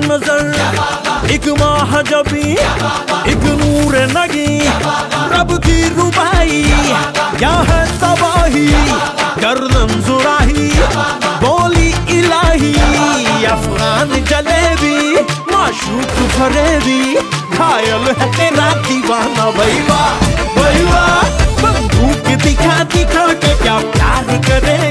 नज़र। एक माह जबी, एक नूर नगी। रब की रुबाई क्या है तबाही। गर्दन जुराही, बोली इलाही। अफगान जलेबी, माशूक फरेबी। घायल है तेरा दीवाना भैया भैया बंदूक दिखा दिखा के क्या प्यार करेगी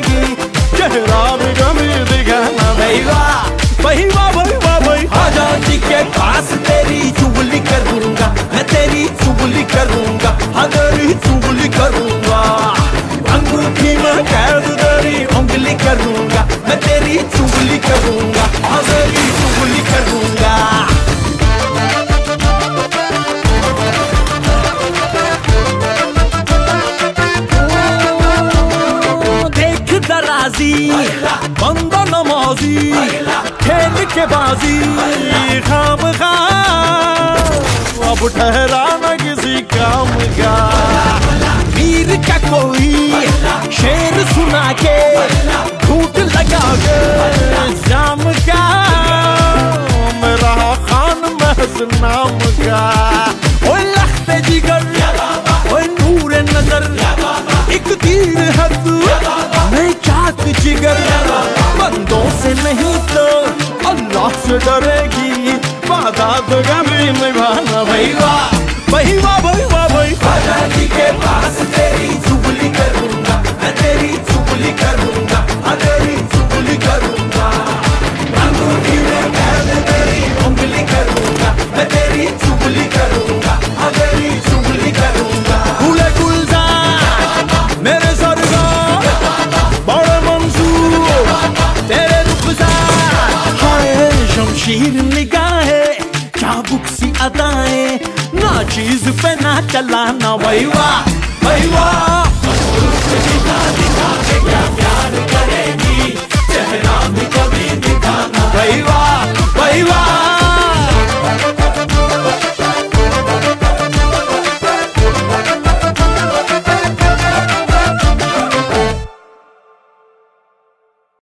दराजी बंदा नमाजी खेल के बाजी खाम अब ठहरा न किसी काम का वीर का कोई शेर सुना के झूठ लगा के जाम का मेरा खान महज नाम नहीं तो अल्लाह से डरेगी। वादा तो में निभाना भैया। भैया भैया। चाबुक सी अदाए ना चीज़ पे ना चलाना वाह भैया